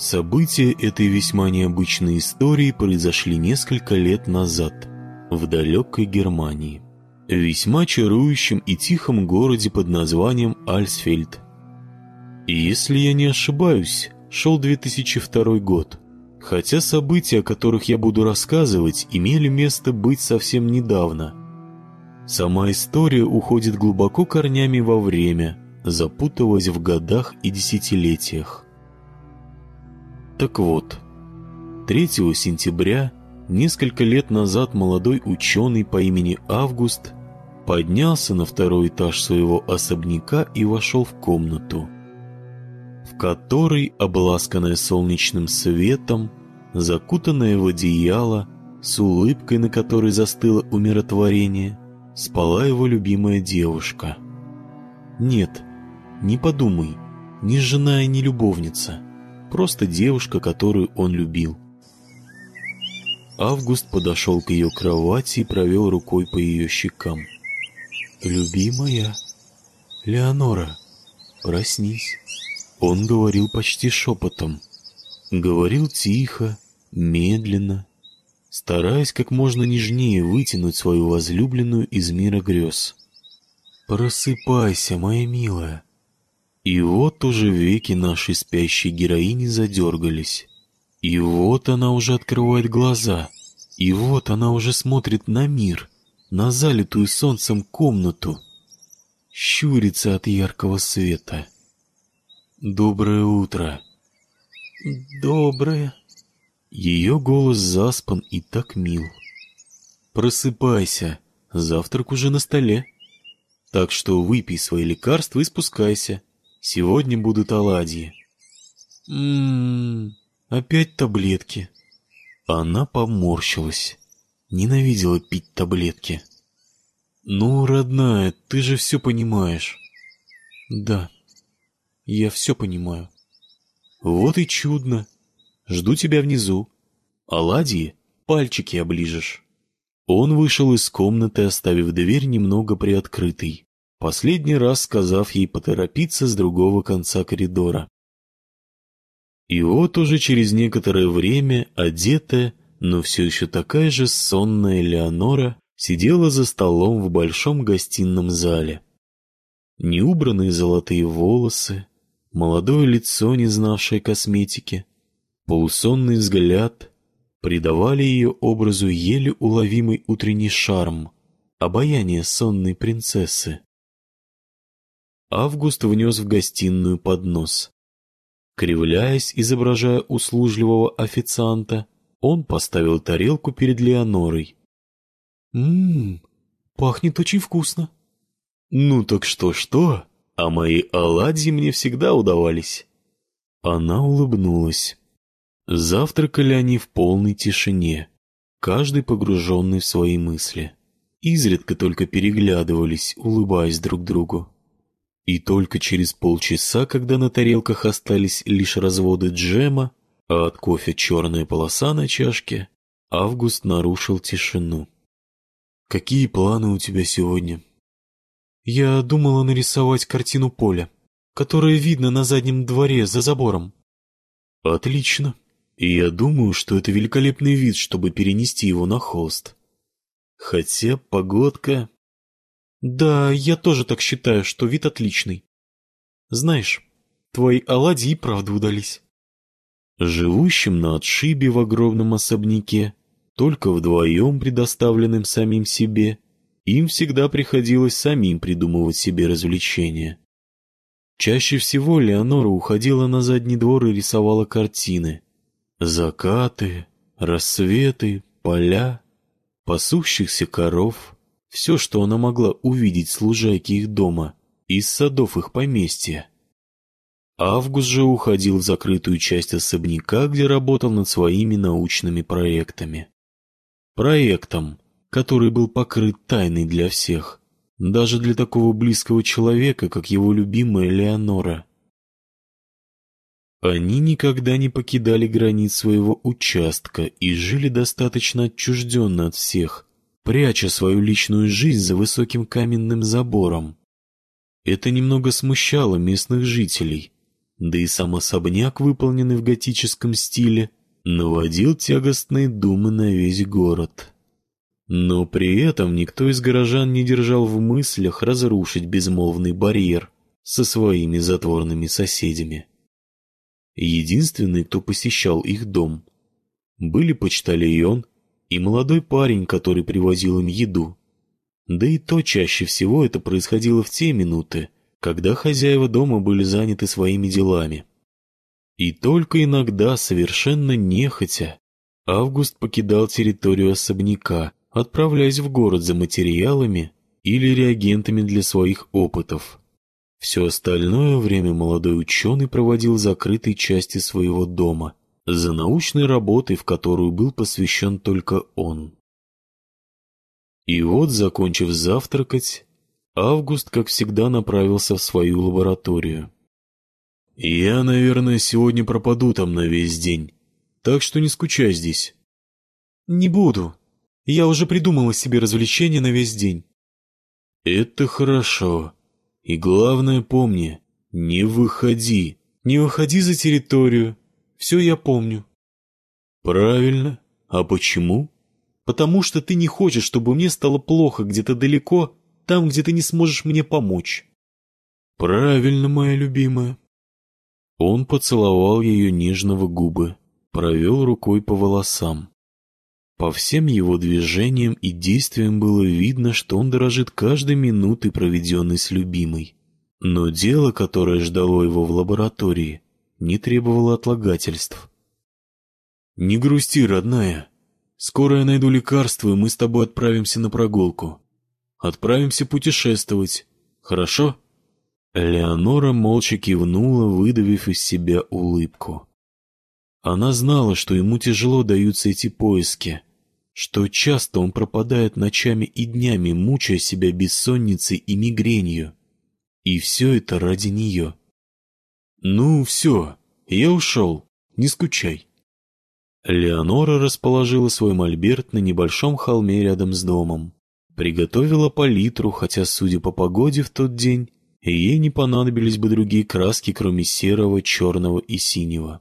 События этой весьма необычной истории произошли несколько лет назад в далекой Германии, в весьма чарующем и тихом городе под названием Альсфельд. И если я не ошибаюсь, шел 2002 год, хотя события, о которых я буду рассказывать, имели место быть совсем недавно. Сама история уходит глубоко корнями во время, запутываясь в годах и десятилетиях. Так вот, 3 сентября, несколько лет назад молодой ученый по имени Август поднялся на второй этаж своего особняка и вошел в комнату, в которой, обласканная солнечным светом, закутанная в одеяло, с улыбкой, на которой застыло умиротворение, спала его любимая девушка. Нет, не подумай, ни жена и ни любовница — Просто девушка, которую он любил. Август подошел к ее кровати и провел рукой по ее щекам. «Любимая, Леонора, проснись». Он говорил почти шепотом. Говорил тихо, медленно, стараясь как можно нежнее вытянуть свою возлюбленную из мира грез. «Просыпайся, моя милая, и вот уже веки нашей спящей героини задергались. И вот она уже открывает глаза. И вот она уже смотрит на мир, на залитую солнцем комнату. Щурится от яркого света. «Доброе утро!» «Доброе!» Ее голос заспан и так мил. «Просыпайся, завтрак уже на столе. Так что выпей свои лекарства и спускайся. Сегодня будут оладьи. Ммм, опять таблетки. Она поморщилась. Ненавидела пить таблетки. Ну, родная, ты же все понимаешь. Да, я все понимаю. Вот и чудно. Жду тебя внизу. Оладьи пальчики оближешь. Он вышел из комнаты, оставив дверь немного приоткрытой последний раз сказав ей поторопиться с другого конца коридора. И вот уже через некоторое время одетая, но все еще такая же сонная Леонора сидела за столом в большом гостином зале. Неубранные золотые волосы, молодое лицо, не знавшее косметики, полусонный взгляд придавали ее образу еле уловимый утренний шарм, обаяние сонной принцессы. Август внес в гостиную поднос. Кривляясь, изображая услужливого официанта, он поставил тарелку перед Леонорой. «Ммм, пахнет очень вкусно». «Ну так что-что, а мои оладьи мне всегда удавались». Она улыбнулась. Завтракали они в полной тишине, каждый погруженный в свои мысли. Изредка только переглядывались, улыбаясь друг другу. И только через полчаса, когда на тарелках остались лишь разводы джема, а от кофе черная полоса на чашке, Август нарушил тишину. «Какие планы у тебя сегодня?» «Я думала нарисовать картину поля, которая видно на заднем дворе за забором». «Отлично. И я думаю, что это великолепный вид, чтобы перенести его на холст. Хотя погодка да, я тоже так считаю, что вид отличный. Знаешь, твои оладьи и правда удались. Живущим на отшибе в огромном особняке, только вдвоем предоставленным самим себе, им всегда приходилось самим придумывать себе развлечения. Чаще всего Леонора уходила на задний двор и рисовала картины. Закаты, рассветы, поля, пасущихся коров — все, что она могла увидеть с лужайки их дома, из садов их поместья. Август же уходил в закрытую часть особняка, где работал над своими научными проектами. Проектом, который был покрыт тайной для всех, даже для такого близкого человека, как его любимая Леонора. Они никогда не покидали границ своего участка и жили достаточно отчужденно от всех, пряча свою личную жизнь за высоким каменным забором. Это немного смущало местных жителей, да и сам особняк, выполненный в готическом стиле, наводил тягостные думы на весь город. Но при этом никто из горожан не держал в мыслях разрушить безмолвный барьер со своими затворными соседями. Единственный, кто посещал их дом, были почтальон и молодой парень, который привозил им еду. Да и то чаще всего это происходило в те минуты, когда хозяева дома были заняты своими делами. И только иногда, совершенно нехотя, Август покидал территорию особняка, отправляясь в город за материалами или реагентами для своих опытов. Все остальное время молодой ученый проводил в закрытой части своего дома, за научной работой, в которую был посвящен только он. И вот, закончив завтракать, Август, как всегда, направился в свою лабораторию. «Я, наверное, сегодня пропаду там на весь день, так что не скучай здесь». «Не буду. Я уже придумала себе развлечение на весь день». «Это хорошо. И главное помни, не выходи». «Не выходи за территорию. Все я помню». «Правильно. А почему?» «Потому что ты не хочешь, чтобы мне стало плохо где-то далеко там, где ты не сможешь мне помочь. Правильно, моя любимая. Он поцеловал ее нежного губы, провел рукой по волосам. По всем его движениям и действиям было видно, что он дорожит каждой минутой, проведенной с любимой. Но дело, которое ждало его в лаборатории, не требовало отлагательств. «Не грусти, родная. Скоро я найду лекарство, и мы с тобой отправимся на прогулку. Отправимся путешествовать. Хорошо?» Леонора молча кивнула, выдавив из себя улыбку. Она знала, что ему тяжело даются эти поиски, что часто он пропадает ночами и днями, мучая себя бессонницей и мигренью. И все это ради нее. «Ну, все, я ушел, не скучай». Леонора расположила свой мольберт на небольшом холме рядом с домом. Приготовила палитру, хотя, судя по погоде в тот день, ей не понадобились бы другие краски, кроме серого, черного и синего.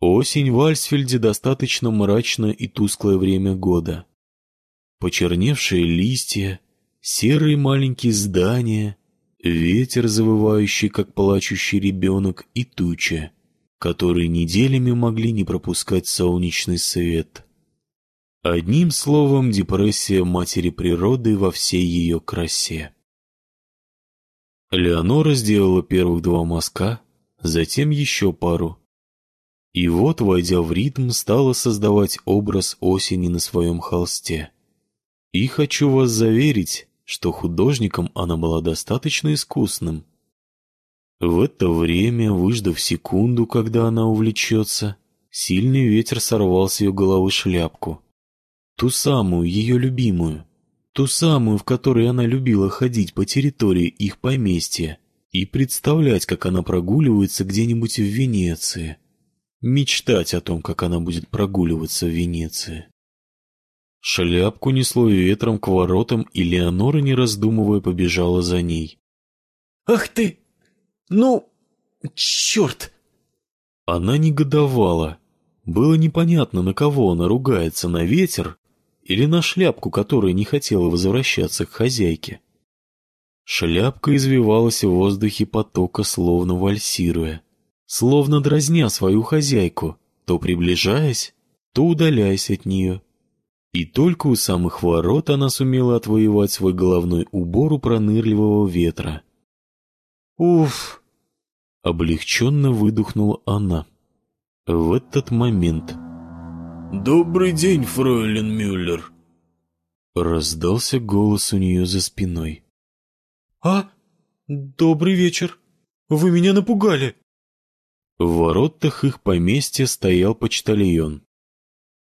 Осень в Альсфельде достаточно мрачное и тусклое время года. Почерневшие листья, серые маленькие здания, ветер, завывающий, как плачущий ребенок, и туча, которые неделями могли не пропускать солнечный свет. Одним словом, депрессия матери природы во всей ее красе. Леонора сделала первых два мазка, затем еще пару. И вот, войдя в ритм, стала создавать образ осени на своем холсте. И хочу вас заверить, что художником она была достаточно искусным. В это время, выждав секунду, когда она увлечется, сильный ветер сорвал с ее головы шляпку — Ту самую, ее любимую. Ту самую, в которой она любила ходить по территории их поместья и представлять, как она прогуливается где-нибудь в Венеции. Мечтать о том, как она будет прогуливаться в Венеции. Шляпку несло ветром к воротам, и Леонора, не раздумывая, побежала за ней. «Ах ты! Ну, черт!» Она негодовала. Было непонятно, на кого она ругается, на ветер или на шляпку, которая не хотела возвращаться к хозяйке. Шляпка извивалась в воздухе потока, словно вальсируя, словно дразня свою хозяйку, то приближаясь, то удаляясь от нее. И только у самых ворот она сумела отвоевать свой головной убор у пронырливого ветра. «Уф!» — облегченно выдохнула она. В этот момент «Добрый день, фройлен Мюллер!» Раздался голос у нее за спиной. «А? Добрый вечер! Вы меня напугали!» В воротах их поместья стоял почтальон.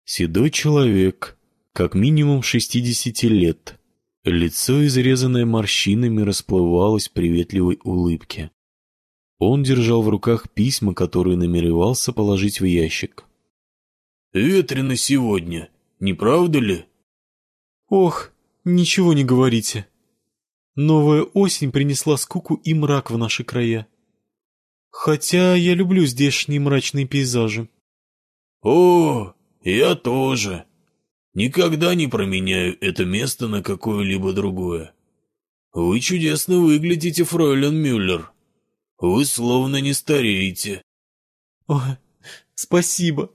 Седой человек, как минимум шестидесяти лет. Лицо, изрезанное морщинами, расплывалось в приветливой улыбке. Он держал в руках письма, которые намеревался положить в ящик. Ветрено сегодня, не правда ли? Ох, ничего не говорите. Новая осень принесла скуку и мрак в наши края. Хотя я люблю здешние мрачные пейзажи. О, я тоже. Никогда не променяю это место на какое-либо другое. Вы чудесно выглядите, фройлен Мюллер. Вы словно не стареете. О, спасибо.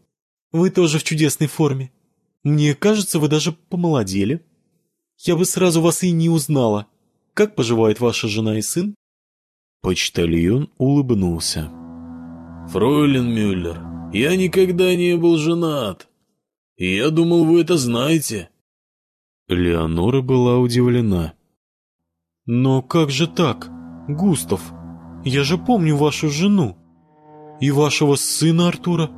Вы тоже в чудесной форме. Мне кажется, вы даже помолодели. Я бы сразу вас и не узнала. Как поживает ваша жена и сын? Почтальон улыбнулся. «Фройлен Мюллер, я никогда не был женат. Я думал, вы это знаете». Леонора была удивлена. «Но как же так, Густав? Я же помню вашу жену. И вашего сына Артура».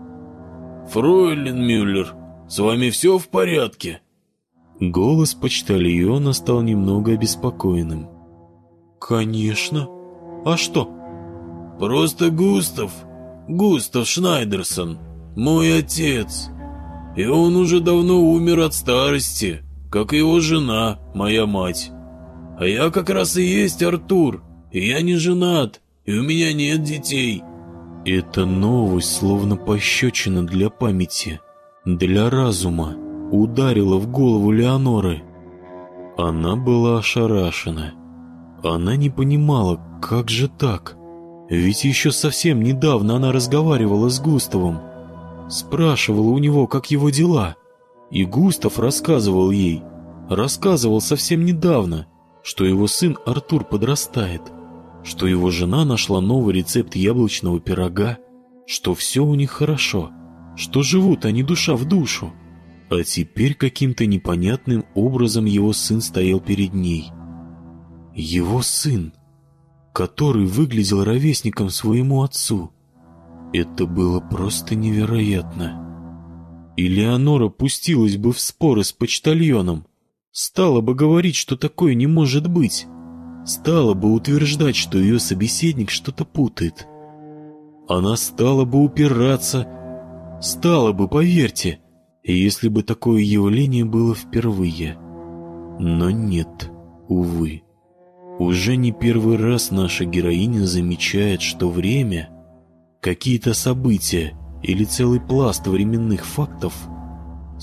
«Фройлен Мюллер, с вами все в порядке?» Голос почтальона стал немного обеспокоенным. «Конечно. А что?» «Просто Густав. Густав Шнайдерсон. Мой отец. И он уже давно умер от старости, как и его жена, моя мать. А я как раз и есть Артур, и я не женат, и у меня нет детей». Эта новость, словно пощечина для памяти, для разума, ударила в голову Леоноры. Она была ошарашена. Она не понимала, как же так? Ведь еще совсем недавно она разговаривала с Густавом, спрашивала у него, как его дела. И Густав рассказывал ей, рассказывал совсем недавно, что его сын Артур подрастает, что его жена нашла новый рецепт яблочного пирога, что все у них хорошо, что живут они душа в душу. А теперь каким-то непонятным образом его сын стоял перед ней – его сын, который выглядел ровесником своему отцу. Это было просто невероятно. И Леонора пустилась бы в споры с почтальоном, стала бы говорить, что такое не может быть, стала бы утверждать, что ее собеседник что-то путает. Она стала бы упираться, стала бы, поверьте, если бы такое явление было впервые. Но нет, увы. Уже не первый раз наша героиня замечает, что время, какие-то события или целый пласт временных фактов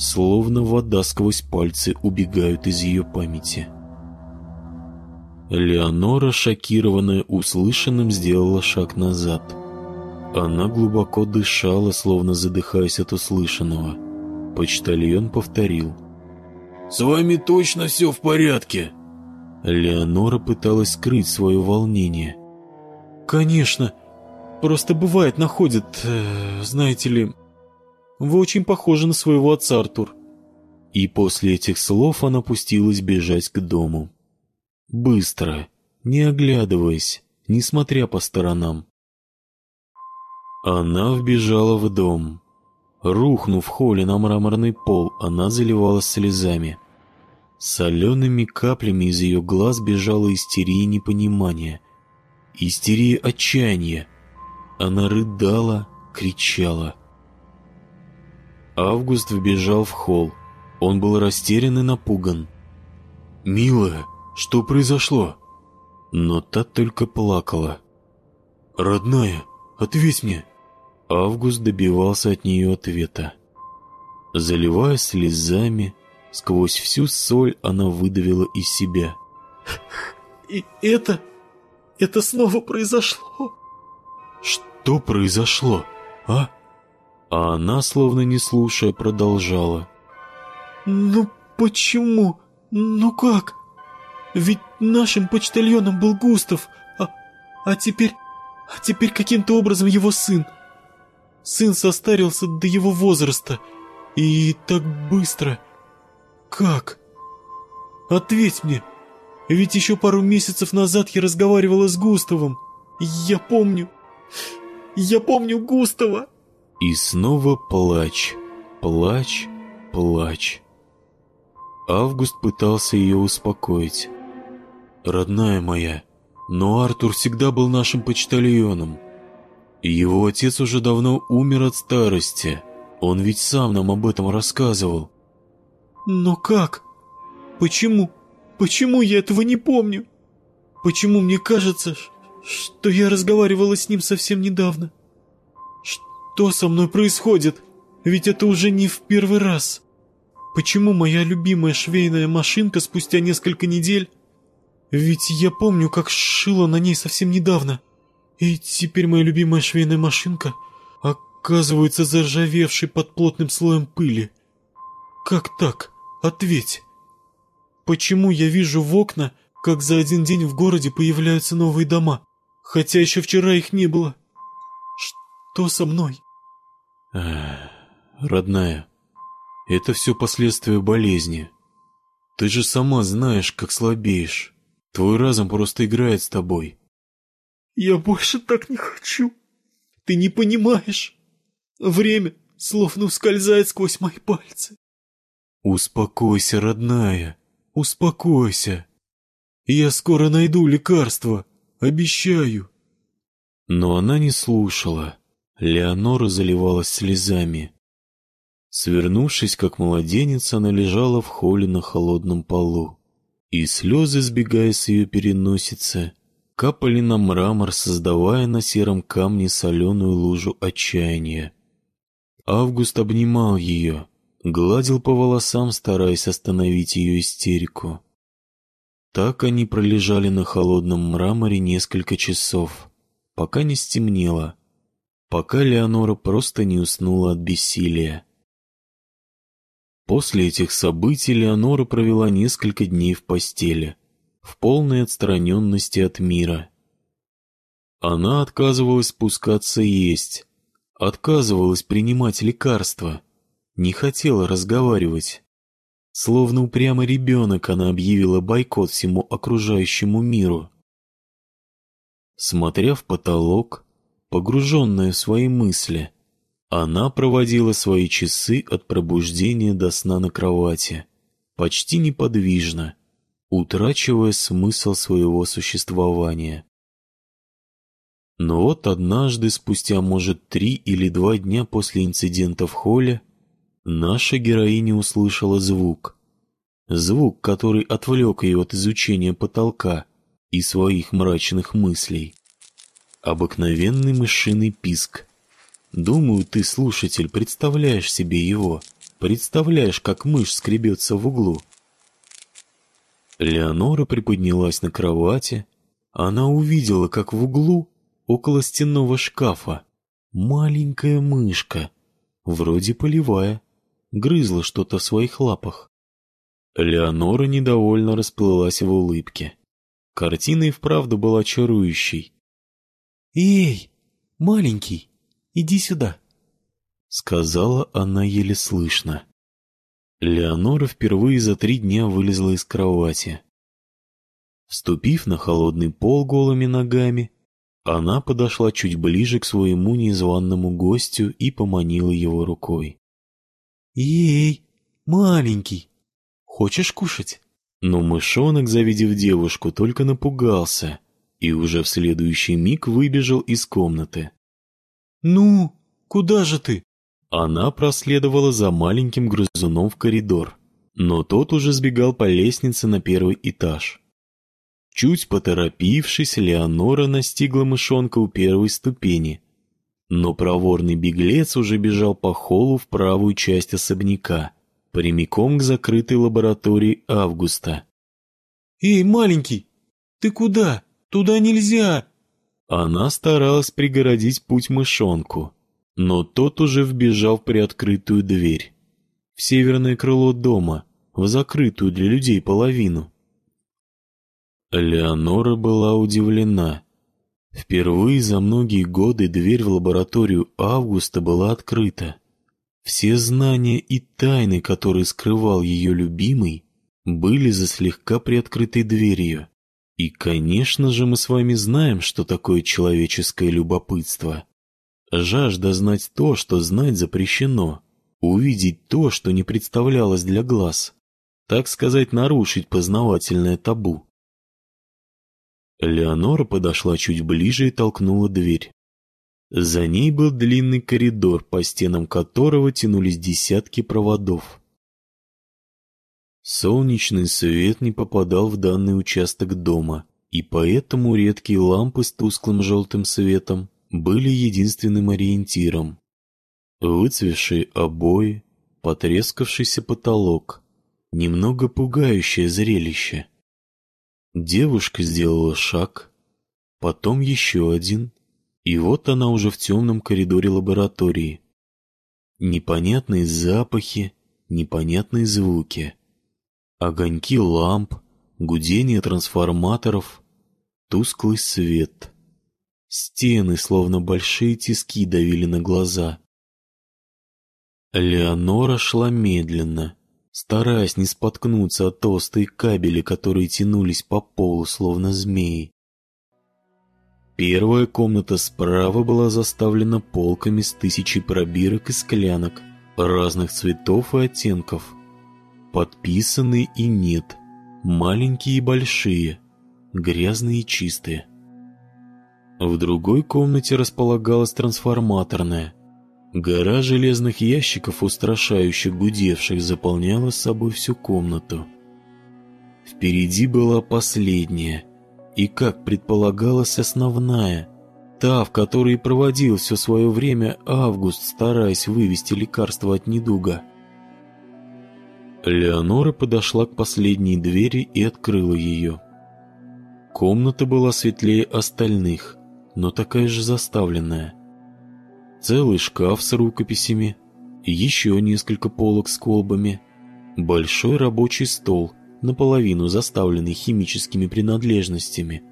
словно вода сквозь пальцы убегают из ее памяти. Леонора, шокированная услышанным, сделала шаг назад. Она глубоко дышала, словно задыхаясь от услышанного. Почтальон повторил. «С вами точно все в порядке?» Леонора пыталась скрыть свое волнение. «Конечно. Просто бывает находит, э, знаете ли... Вы очень похожи на своего отца, Артур». И после этих слов она пустилась бежать к дому. Быстро, не оглядываясь, не смотря по сторонам. Она вбежала в дом. Рухнув в холле на мраморный пол, она заливалась слезами. Солеными каплями из ее глаз бежала истерия непонимания, истерия отчаяния. Она рыдала, кричала. Август вбежал в холл. Он был растерян и напуган. «Милая, что произошло?» Но та только плакала. «Родная, ответь мне!» Август добивался от нее ответа. Заливая слезами, Сквозь всю соль она выдавила из себя. «И это... это снова произошло?» «Что произошло, а?» А она, словно не слушая, продолжала. «Ну почему? Ну как? Ведь нашим почтальоном был Густав, а, а теперь... а теперь каким-то образом его сын. Сын состарился до его возраста, и так быстро...» «Как? Ответь мне! Ведь еще пару месяцев назад я разговаривала с Густавом. Я помню. Я помню Густава!» И снова плач, плач, плач. Август пытался ее успокоить. «Родная моя, но Артур всегда был нашим почтальоном. Его отец уже давно умер от старости. Он ведь сам нам об этом рассказывал. Но как? Почему? Почему я этого не помню? Почему мне кажется, что я разговаривала с ним совсем недавно. Что со мной происходит? Ведь это уже не в первый раз. Почему моя любимая швейная машинка спустя несколько недель? Ведь я помню, как шила на ней совсем недавно. И теперь моя любимая швейная машинка оказывается заржавевшей под плотным слоем пыли. Как так? Ответь. Почему я вижу в окна, как за один день в городе появляются новые дома, хотя еще вчера их не было? Что со мной? Эх, родная, это все последствия болезни. Ты же сама знаешь, как слабеешь. Твой разум просто играет с тобой. Я больше так не хочу. Ты не понимаешь. Время словно ускользает сквозь мои пальцы. Успокойся, родная, успокойся. Я скоро найду лекарство, обещаю. Но она не слушала. Леонора заливалась слезами. Свернувшись, как младенец, она лежала в холле на холодном полу. И слезы, сбегая с ее переносицы, капали на мрамор, создавая на сером камне соленую лужу отчаяния. Август обнимал ее, гладил по волосам, стараясь остановить ее истерику. Так они пролежали на холодном мраморе несколько часов, пока не стемнело, пока Леонора просто не уснула от бессилия. После этих событий Леонора провела несколько дней в постели, в полной отстраненности от мира. Она отказывалась спускаться есть, отказывалась принимать лекарства, не хотела разговаривать. Словно упрямый ребенок она объявила бойкот всему окружающему миру. Смотря в потолок, погруженная в свои мысли, она проводила свои часы от пробуждения до сна на кровати, почти неподвижно, утрачивая смысл своего существования. Но вот однажды, спустя, может, три или два дня после инцидента в холле, наша героиня услышала звук. Звук, который отвлек ее от изучения потолка и своих мрачных мыслей. Обыкновенный мышиный писк — Думаю, ты, слушатель, представляешь себе его. Представляешь, как мышь скребется в углу. Леонора приподнялась на кровати. Она увидела, как в углу, около стенного шкафа, маленькая мышка, вроде полевая, грызла что-то в своих лапах. Леонора недовольно расплылась в улыбке. Картина и вправду была чарующей. «Эй, маленький, Иди сюда!» Сказала она еле слышно. Леонора впервые за три дня вылезла из кровати. Вступив на холодный пол голыми ногами, она подошла чуть ближе к своему незваному гостю и поманила его рукой. «Ей, маленький, хочешь кушать?» Но мышонок, завидев девушку, только напугался и уже в следующий миг выбежал из комнаты. «Ну, куда же ты?» Она проследовала за маленьким грызуном в коридор, но тот уже сбегал по лестнице на первый этаж. Чуть поторопившись, Леонора настигла мышонка у первой ступени, но проворный беглец уже бежал по холлу в правую часть особняка, прямиком к закрытой лаборатории Августа. «Эй, маленький, ты куда? Туда нельзя!» Она старалась пригородить путь мышонку, но тот уже вбежал в приоткрытую дверь. В северное крыло дома, в закрытую для людей половину. Леонора была удивлена. Впервые за многие годы дверь в лабораторию Августа была открыта. Все знания и тайны, которые скрывал ее любимый, были за слегка приоткрытой дверью. И, конечно же, мы с вами знаем, что такое человеческое любопытство. Жажда знать то, что знать запрещено, увидеть то, что не представлялось для глаз, так сказать, нарушить познавательное табу. Леонора подошла чуть ближе и толкнула дверь. За ней был длинный коридор, по стенам которого тянулись десятки проводов. Солнечный свет не попадал в данный участок дома, и поэтому редкие лампы с тусклым желтым светом были единственным ориентиром. Выцвевшие обои, потрескавшийся потолок, немного пугающее зрелище. Девушка сделала шаг, потом еще один, и вот она уже в темном коридоре лаборатории. Непонятные запахи, непонятные звуки. Огоньки ламп, гудение трансформаторов, тусклый свет. Стены, словно большие тиски, давили на глаза. Леонора шла медленно, стараясь не споткнуться от толстые кабели, которые тянулись по полу, словно змеи. Первая комната справа была заставлена полками с тысячей пробирок и склянок разных цветов и оттенков. Подписанные и нет, маленькие и большие, грязные и чистые. В другой комнате располагалась трансформаторная. Гора железных ящиков, устрашающих гудевших, заполняла собой всю комнату. Впереди была последняя, и, как предполагалось, основная, та, в которой проводил все свое время Август, стараясь вывести лекарство от недуга. Леонора подошла к последней двери и открыла ее. Комната была светлее остальных, но такая же заставленная. Целый шкаф с рукописями, еще несколько полок с колбами, большой рабочий стол, наполовину заставленный химическими принадлежностями,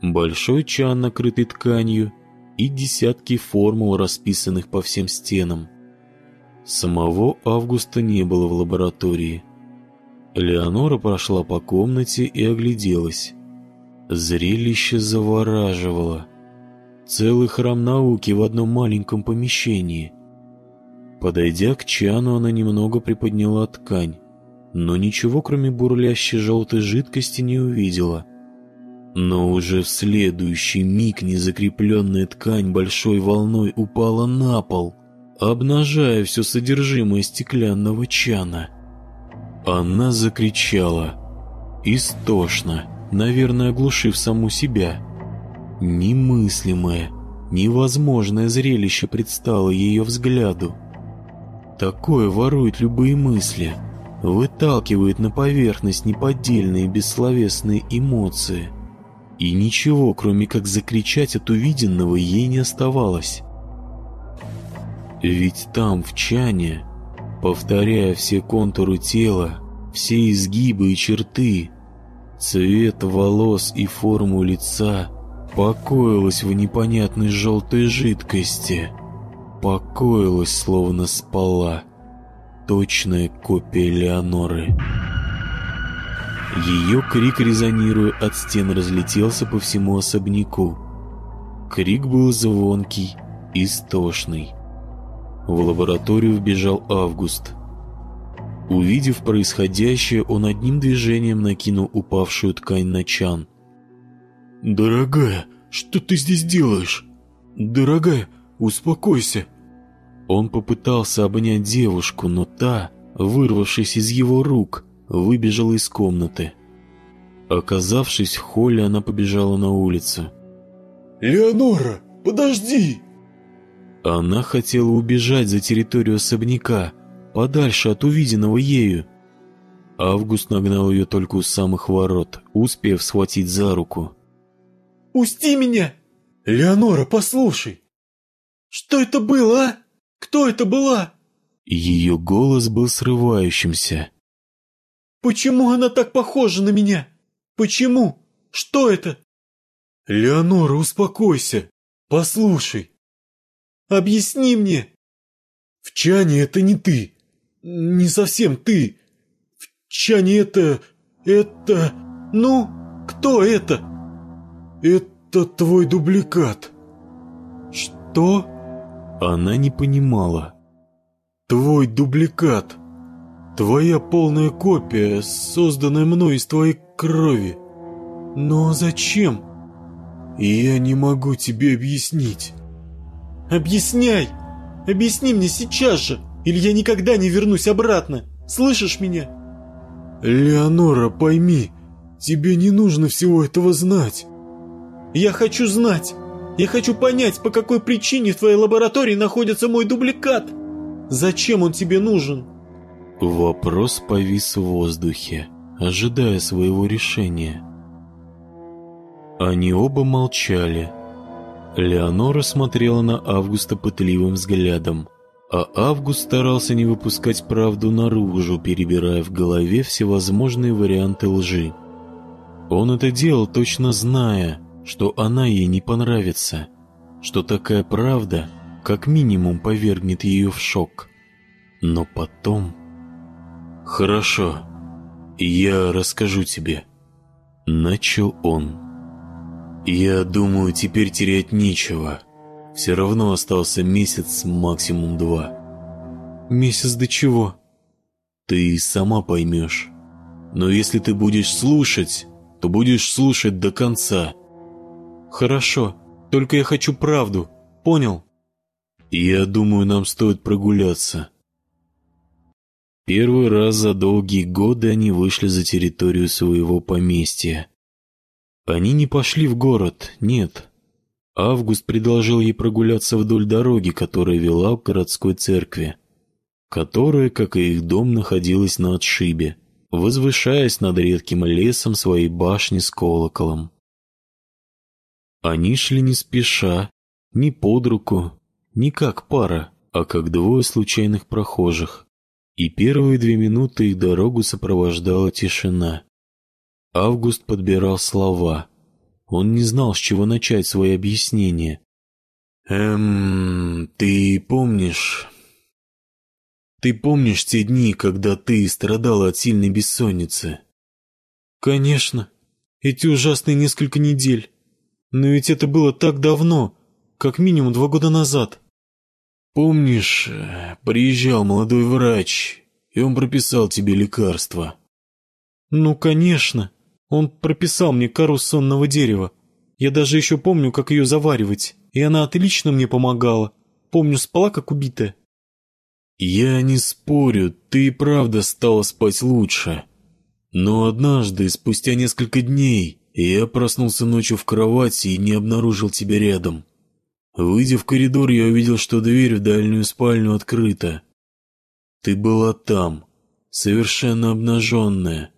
большой чан, накрытый тканью, и десятки формул, расписанных по всем стенам. Самого Августа не было в лаборатории. Леонора прошла по комнате и огляделась. Зрелище завораживало. Целый храм науки в одном маленьком помещении. Подойдя к чану, она немного приподняла ткань но ничего, кроме бурлящей желтой жидкости, не увидела. Но уже в следующий миг незакрепленная ткань большой волной упала на пол, обнажая все содержимое стеклянного чана. Она закричала, истошно, наверное, оглушив саму себя. Немыслимое, невозможное зрелище предстало ее взгляду. Такое ворует любые мысли — выталкивает на поверхность неподдельные бессловесные эмоции. И ничего, кроме как закричать от увиденного, ей не оставалось. Ведь там, в чане, повторяя все контуры тела, все изгибы и черты, цвет волос и форму лица, покоилась в непонятной желтой жидкости, покоилась, словно спала точная копия Леоноры. Ее крик, резонируя от стен, разлетелся по всему особняку. Крик был звонкий, истошный. В лабораторию вбежал Август. Увидев происходящее, он одним движением накинул упавшую ткань на чан. «Дорогая, что ты здесь делаешь? Дорогая, успокойся!» Он попытался обнять девушку, но та, вырвавшись из его рук, выбежала из комнаты. Оказавшись в холле, она побежала на улицу. «Леонора, подожди!» Она хотела убежать за территорию особняка, подальше от увиденного ею. Август нагнал ее только у самых ворот, успев схватить за руку. «Пусти меня!» «Леонора, послушай!» «Что это было, а?» Кто это была?» Ее голос был срывающимся. «Почему она так похожа на меня? Почему? Что это?» «Леонора, успокойся. Послушай. Объясни мне. В чане это не ты. Не совсем ты. В чане это... это... Ну, кто это?» «Это твой дубликат». «Что?» Она не понимала. «Твой дубликат. Твоя полная копия, созданная мной из твоей крови. Но зачем? Я не могу тебе объяснить». «Объясняй! Объясни мне сейчас же, или я никогда не вернусь обратно. Слышишь меня?» «Леонора, пойми, тебе не нужно всего этого знать. Я хочу знать. Я хочу понять, по какой причине в твоей лаборатории находится мой дубликат. Зачем он тебе нужен? Вопрос повис в воздухе, ожидая своего решения. Они оба молчали. Леонора смотрела на Августа пытливым взглядом, а Август старался не выпускать правду наружу, перебирая в голове всевозможные варианты лжи. Он это делал, точно зная, что она ей не понравится, что такая правда как минимум повергнет ее в шок. Но потом... «Хорошо, я расскажу тебе», — начал он. Я думаю, теперь терять нечего. Все равно остался месяц, максимум два. Месяц до чего? Ты сама поймешь. Но если ты будешь слушать, то будешь слушать до конца. Хорошо, только я хочу правду, понял? Я думаю, нам стоит прогуляться. Первый раз за долгие годы они вышли за территорию своего поместья. Они не пошли в город, нет. Август предложил ей прогуляться вдоль дороги, которая вела к городской церкви, которая, как и их дом, находилась на отшибе, возвышаясь над редким лесом своей башни с колоколом. Они шли не спеша, ни под руку, не как пара, а как двое случайных прохожих. И первые две минуты их дорогу сопровождала тишина. Август подбирал слова. Он не знал, с чего начать свое объяснение. «Эм, ты помнишь...» «Ты помнишь те дни, когда ты страдала от сильной бессонницы?» «Конечно. Эти ужасные несколько недель. Но ведь это было так давно, как минимум два года назад». «Помнишь, приезжал молодой врач, и он прописал тебе лекарства?» «Ну, конечно. Он прописал мне кору сонного дерева. Я даже еще помню, как ее заваривать, и она отлично мне помогала. Помню, спала как убитая. Я не спорю, ты и правда стала спать лучше. Но однажды, спустя несколько дней, я проснулся ночью в кровати и не обнаружил тебя рядом. Выйдя в коридор, я увидел, что дверь в дальнюю спальню открыта. Ты была там, совершенно обнаженная,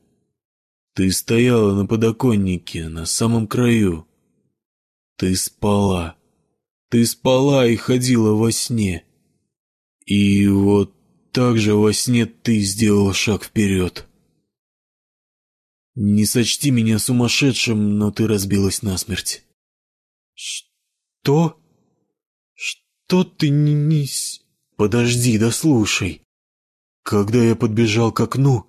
ты стояла на подоконнике, на самом краю. Ты спала. Ты спала и ходила во сне. И вот так же во сне ты сделал шаг вперед. Не сочти меня сумасшедшим, но ты разбилась насмерть. Что? Что ты не... не... Подожди, дослушай. Когда я подбежал к окну,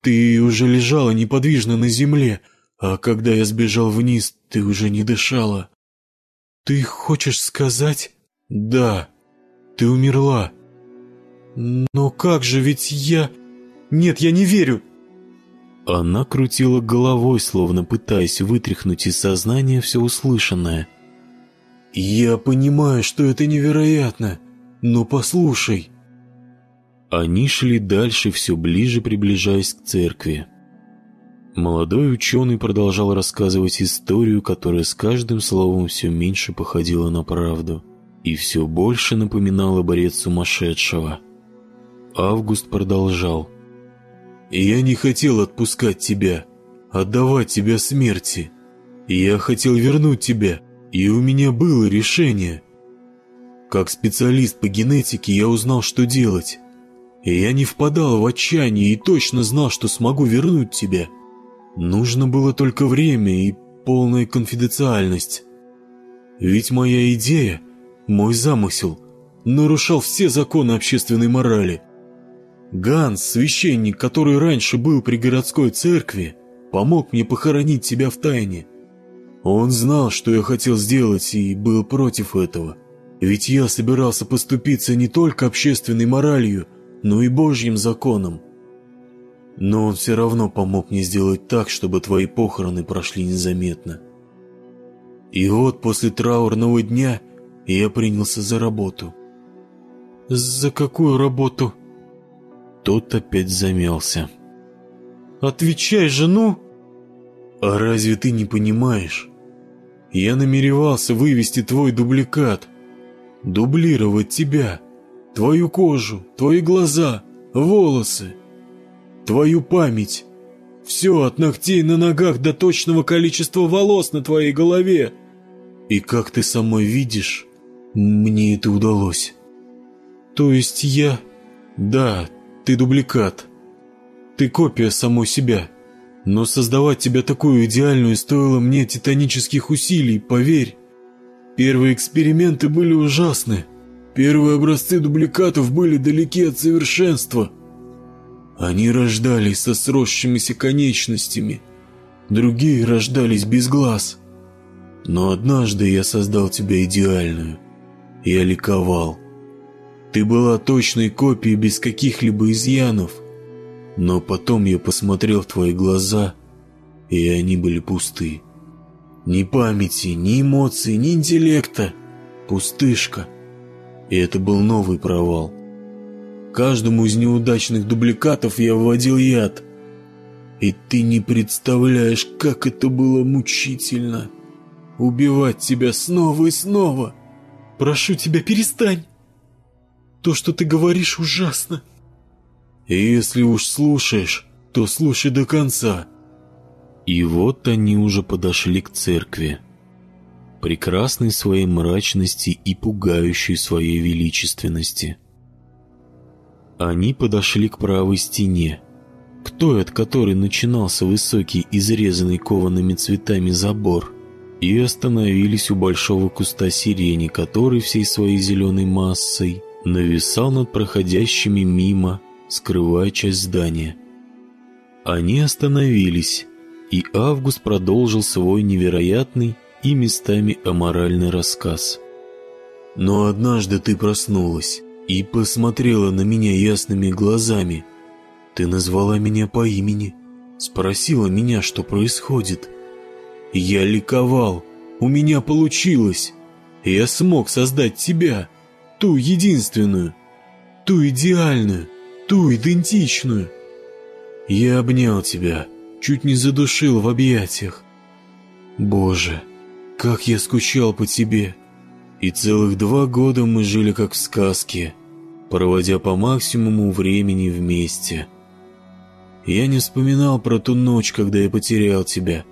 ты уже лежала неподвижно на земле, а когда я сбежал вниз, ты уже не дышала. Ты хочешь сказать? Да, ты умерла. Но как же, ведь я... Нет, я не верю. Она крутила головой, словно пытаясь вытряхнуть из сознания все услышанное. «Я понимаю, что это невероятно, но послушай, они шли дальше, все ближе приближаясь к церкви. Молодой ученый продолжал рассказывать историю, которая с каждым словом все меньше походила на правду и все больше напоминала бред сумасшедшего. Август продолжал. «Я не хотел отпускать тебя, отдавать тебя смерти. Я хотел вернуть тебя, и у меня было решение. Как специалист по генетике я узнал, что делать. И я не впадал в отчаяние и точно знал, что смогу вернуть тебя. Нужно было только время и полная конфиденциальность. Ведь моя идея, мой замысел, нарушал все законы общественной морали. Ганс, священник, который раньше был при городской церкви, помог мне похоронить тебя в тайне. Он знал, что я хотел сделать, и был против этого. Ведь я собирался поступиться не только общественной моралью, но и Божьим законом. Но он все равно помог мне сделать так, чтобы твои похороны прошли незаметно. И вот после траурного дня я принялся за работу. «За какую работу?» Тот опять замялся. «Отвечай, жену!» А разве ты не понимаешь? Я намеревался вывести твой дубликат, дублировать тебя, твою кожу, твои глаза, волосы, твою память. Все от ногтей на ногах до точного количества волос на твоей голове. И как ты самой видишь, мне это удалось. То есть я... Да, ты дубликат. Ты копия самой себя. Но создавать тебя такую идеальную стоило мне титанических усилий, поверь. Первые эксперименты были ужасны. Первые образцы дубликатов были далеки от совершенства. Они рождались со сросшимися конечностями. Другие рождались без глаз. Но однажды я создал тебя идеальную. Я ликовал. Ты была точной копией без каких-либо изъянов. Но потом я посмотрел в твои глаза, и они были пусты. Ни памяти, ни эмоций, ни интеллекта. Пустышка. И это был новый провал. Каждому из неудачных дубликатов я вводил яд. И ты не представляешь, как это было мучительно. Убивать тебя снова и снова. Прошу тебя, перестань. То, что ты говоришь, ужасно. И если уж слушаешь, то слушай до конца. И вот они уже подошли к церкви. Прекрасной своей мрачности и пугающей своей величественности. Они подошли к правой стене, к той, от которой начинался высокий, изрезанный коваными цветами забор, и остановились у большого куста сирени, который всей своей зеленой массой нависал над проходящими мимо скрывая часть здания. Они остановились, и Август продолжил свой невероятный и местами аморальный рассказ. «Но однажды ты проснулась и посмотрела на меня ясными глазами. Ты назвала меня по имени, спросила меня, что происходит. Я ликовал, у меня получилось. Я смог создать тебя, ту единственную, ту идеальную, ту идентичную. Я обнял тебя, чуть не задушил в объятиях. Боже, как я скучал по тебе. И целых два года мы жили как в сказке, проводя по максимуму времени вместе. Я не вспоминал про ту ночь, когда я потерял тебя,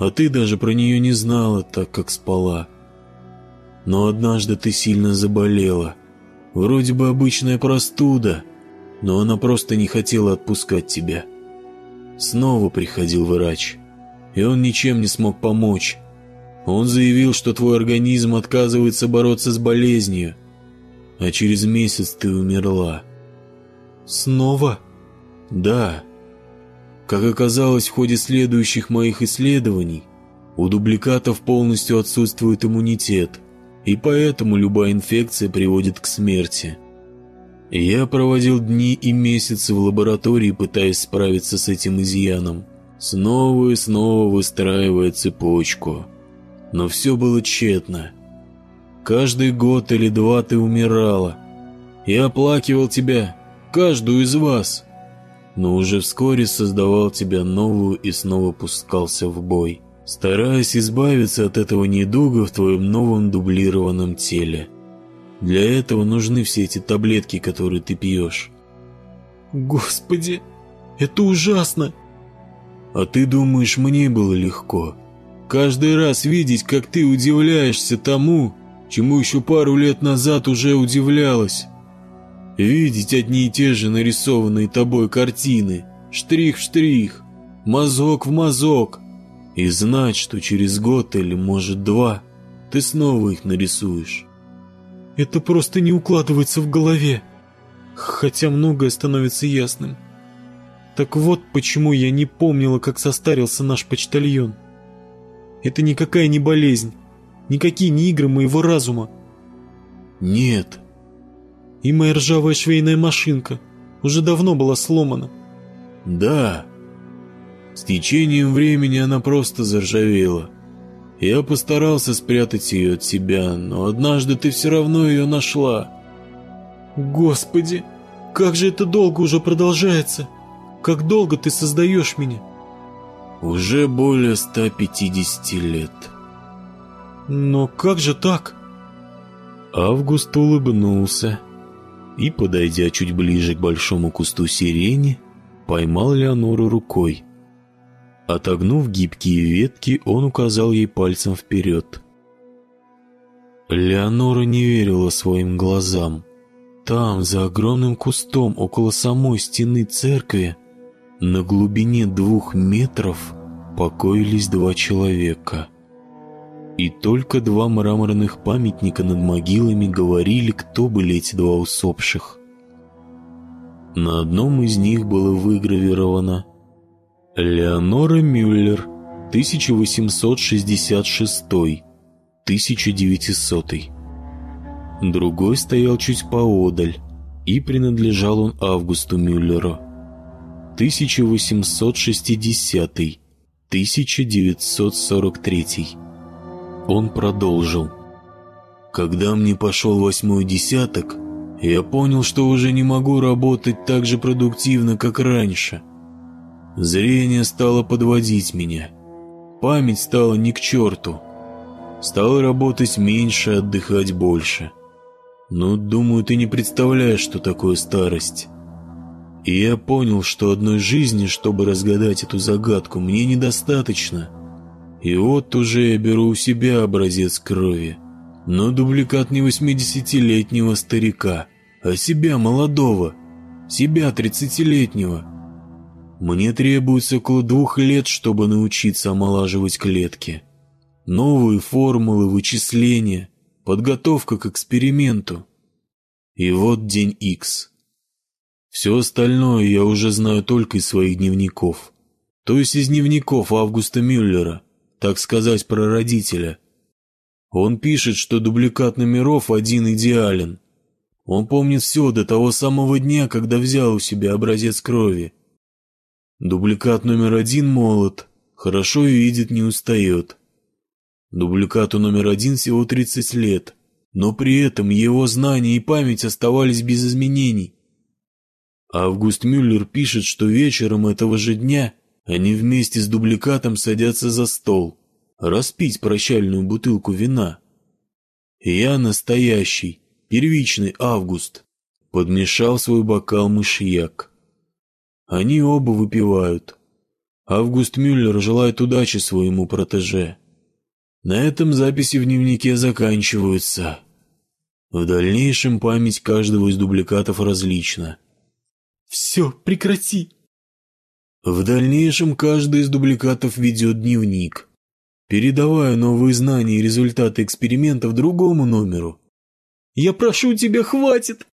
а ты даже про нее не знала, так как спала. Но однажды ты сильно заболела, вроде бы обычная простуда — но она просто не хотела отпускать тебя. Снова приходил врач, и он ничем не смог помочь. Он заявил, что твой организм отказывается бороться с болезнью, а через месяц ты умерла. Снова? Да. Как оказалось в ходе следующих моих исследований, у дубликатов полностью отсутствует иммунитет, и поэтому любая инфекция приводит к смерти. Я проводил дни и месяцы в лаборатории, пытаясь справиться с этим изъяном, снова и снова выстраивая цепочку. Но все было тщетно. Каждый год или два ты умирала. Я оплакивал тебя, каждую из вас, но уже вскоре создавал тебя новую и снова пускался в бой, стараясь избавиться от этого недуга в твоем новом дублированном теле. Для этого нужны все эти таблетки, которые ты пьешь. Господи, это ужасно. А ты думаешь, мне было легко? Каждый раз видеть, как ты удивляешься тому, чему еще пару лет назад уже удивлялась. Видеть одни и те же нарисованные тобой картины, штрих в штрих, мазок в мазок, и знать, что через год или, может, два ты снова их нарисуешь. Это просто не укладывается в голове. Хотя многое становится ясным. Так вот почему я не помнила, как состарился наш почтальон. Это никакая не болезнь, никакие не игры моего разума. Нет. И моя ржавая швейная машинка уже давно была сломана. Да. С течением времени она просто заржавела. Я постарался спрятать ее от себя, но однажды ты все равно ее нашла. Господи, как же это долго уже продолжается? Как долго ты создаешь меня? Уже более 150 лет. Но как же так? Август улыбнулся и, подойдя чуть ближе к большому кусту сирени, поймал Леонору рукой. Отогнув гибкие ветки, он указал ей пальцем вперед. Леонора не верила своим глазам. Там, за огромным кустом, около самой стены церкви, на глубине двух метров покоились два человека. И только два мраморных памятника над могилами говорили, кто были эти два усопших. На одном из них было выгравировано «Леонора Мюллер, 1866-1900». Другой стоял чуть поодаль, и принадлежал он Августу Мюллеру. 1860-1943. Он продолжил. Когда мне пошел восьмой десяток, я понял, что уже не могу работать так же продуктивно, как раньше. Зрение стало подводить меня. Память стала не к черту. Стал работать меньше, отдыхать больше. Ну, думаю, ты не представляешь, что такое старость. И я понял, что одной жизни, чтобы разгадать эту загадку, мне недостаточно. И вот уже я беру у себя образец крови. Но дубликат не восьмидесятилетнего старика, а себя молодого, себя тридцатилетнего. Мне требуется около двух лет, чтобы научиться омолаживать клетки. Новые формулы, вычисления — подготовка к эксперименту. И вот день X. Все остальное я уже знаю только из своих дневников. То есть из дневников Августа Мюллера, так сказать, прародителя. Он пишет, что дубликат номеров один идеален. Он помнит все до того самого дня, когда взял у себя образец крови. Дубликат номер один молод, хорошо видит, не устает. Дубликату номер один всего 30 лет, но при этом его знания и память оставались без изменений. Август Мюллер пишет, что вечером этого же дня они вместе с дубликатом садятся за стол, распить прощальную бутылку вина. Я настоящий, первичный Август, подмешал свой бокал мышьяк. Они оба выпивают. Август Мюллер желает удачи своему протеже. На этом записи в дневнике заканчиваются. В дальнейшем память каждого из дубликатов различна. «Все, прекрати!» В дальнейшем каждый из дубликатов ведет дневник, передавая новые знания и результаты экспериментов другому номеру. «Я прошу тебя, хватит!»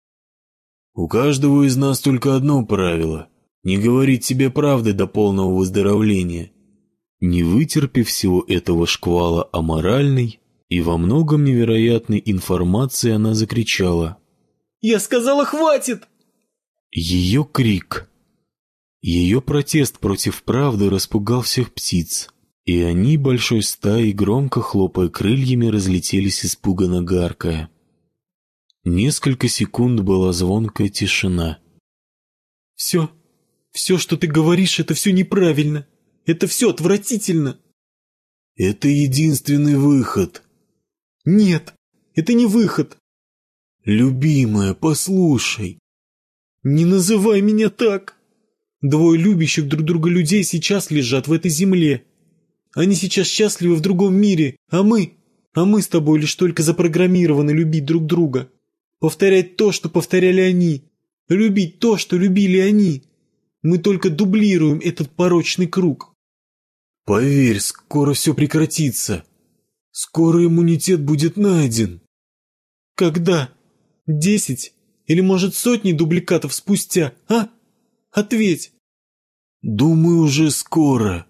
У каждого из нас только одно правило – не говорить себе правды до полного выздоровления. Не вытерпев всего этого шквала аморальной и во многом невероятной информации, она закричала. «Я сказала, хватит!» Ее крик, ее протест против правды распугал всех птиц, и они большой стаей, громко хлопая крыльями, разлетелись испуганно гаркая. Несколько секунд была звонкая тишина. «Все, все, что ты говоришь, это все неправильно. Это все отвратительно. Это единственный выход. Нет, это не выход. Любимая, послушай. Не называй меня так. Двое любящих друг друга людей сейчас лежат в этой земле. Они сейчас счастливы в другом мире, а мы... А мы с тобой лишь только запрограммированы любить друг друга. Повторять то, что повторяли они. Любить то, что любили они. Мы только дублируем этот порочный круг. Поверь, скоро все прекратится. Скоро иммунитет будет найден. Когда? Десять? Или, может, сотни дубликатов спустя, а? Ответь. Думаю, уже скоро.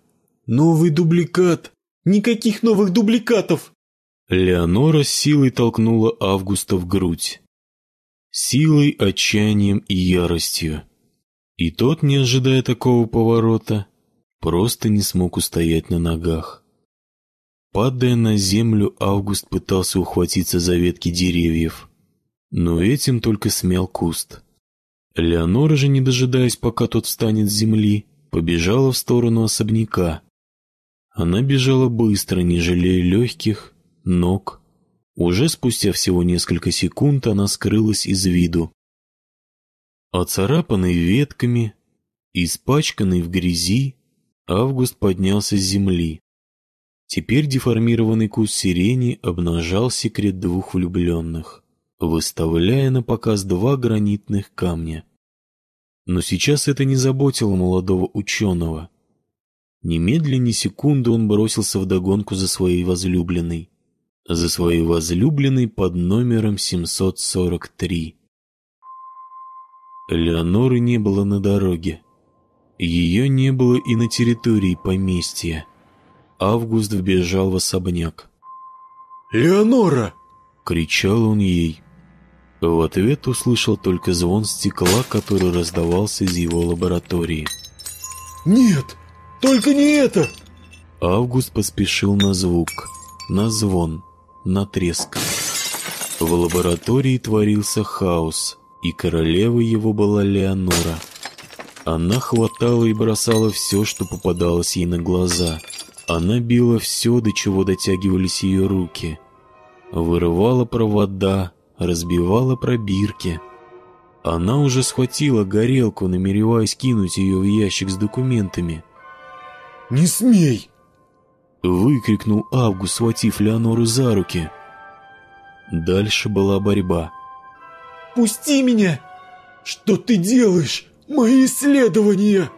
Новый дубликат. Никаких новых дубликатов. Леонора силой толкнула Августа в грудь. Силой, отчаянием и яростью. И тот, не ожидая такого поворота, просто не смог устоять на ногах. Падая на землю, Август пытался ухватиться за ветки деревьев, но этим только смял куст. Леонора же, не дожидаясь, пока тот встанет с земли, побежала в сторону особняка, Она бежала быстро, не жалея легких, ног. Уже спустя всего несколько секунд она скрылась из виду. Оцарапанный ветками, испачканный в грязи, Август поднялся с земли. Теперь деформированный куст сирени обнажал секрет двух влюбленных, выставляя на показ два гранитных камня. Но сейчас это не заботило молодого ученого. Немедленно ни секунды он бросился в догонку за своей возлюбленной. За своей возлюбленной под номером 743. Леоноры не было на дороге. Ее не было и на территории поместья. Август вбежал в особняк. «Леонора!» — кричал он ей. В ответ услышал только звон стекла, который раздавался из его лаборатории. «Нет, только не это!» Август поспешил на звук, на звон, на треск. В лаборатории творился хаос, и королевой его была Леонора. Она хватала и бросала все, что попадалось ей на глаза — она била все, до чего дотягивались ее руки. Вырывала провода, разбивала пробирки. Она уже схватила горелку, намереваясь кинуть ее в ящик с документами. «Не смей!» Выкрикнул Август, схватив Леонору за руки. Дальше была борьба. «Пусти меня! Что ты делаешь? Мои исследования!»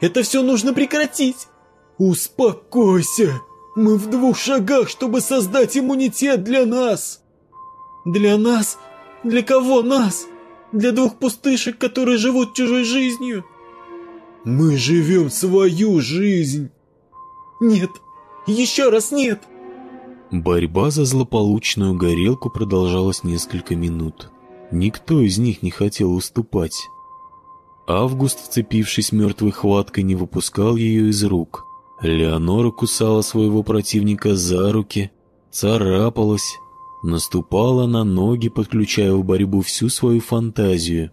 «Это все нужно прекратить!» «Успокойся! Мы в двух шагах, чтобы создать иммунитет для нас!» «Для нас? Для кого нас? Для двух пустышек, которые живут чужой жизнью?» «Мы живем свою жизнь!» «Нет! Еще раз нет!» Борьба за злополучную горелку продолжалась несколько минут. Никто из них не хотел уступать. Август, вцепившись мертвой хваткой, не выпускал ее из рук. Леонора кусала своего противника за руки, царапалась, наступала на ноги, подключая в борьбу всю свою фантазию.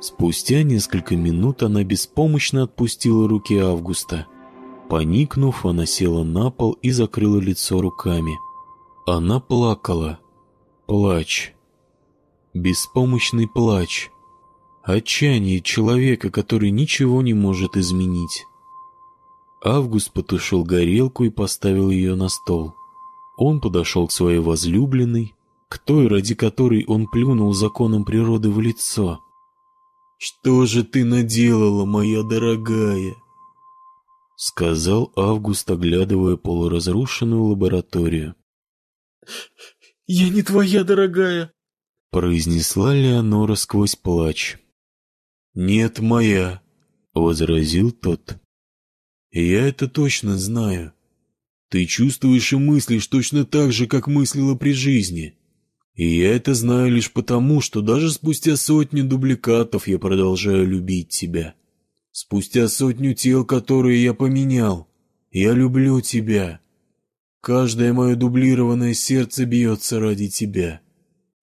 Спустя несколько минут она беспомощно отпустила руки Августа. Поникнув, она села на пол и закрыла лицо руками. Она плакала. Плач. Беспомощный плач. Отчаяние человека, который ничего не может изменить. Август потушил горелку и поставил ее на стол. Он подошел к своей возлюбленной, к той, ради которой он плюнул законом природы в лицо. «Что же ты наделала, моя дорогая?» Сказал Август, оглядывая полуразрушенную лабораторию. «Я не твоя дорогая!» Произнесла Леонора сквозь плач. «Нет, моя!» — возразил тот. Я это точно знаю. Ты чувствуешь и мыслишь точно так же, как мыслила при жизни. И я это знаю лишь потому, что даже спустя сотни дубликатов я продолжаю любить тебя. Спустя сотню тел, которые я поменял, я люблю тебя. Каждое мое дублированное сердце бьется ради тебя.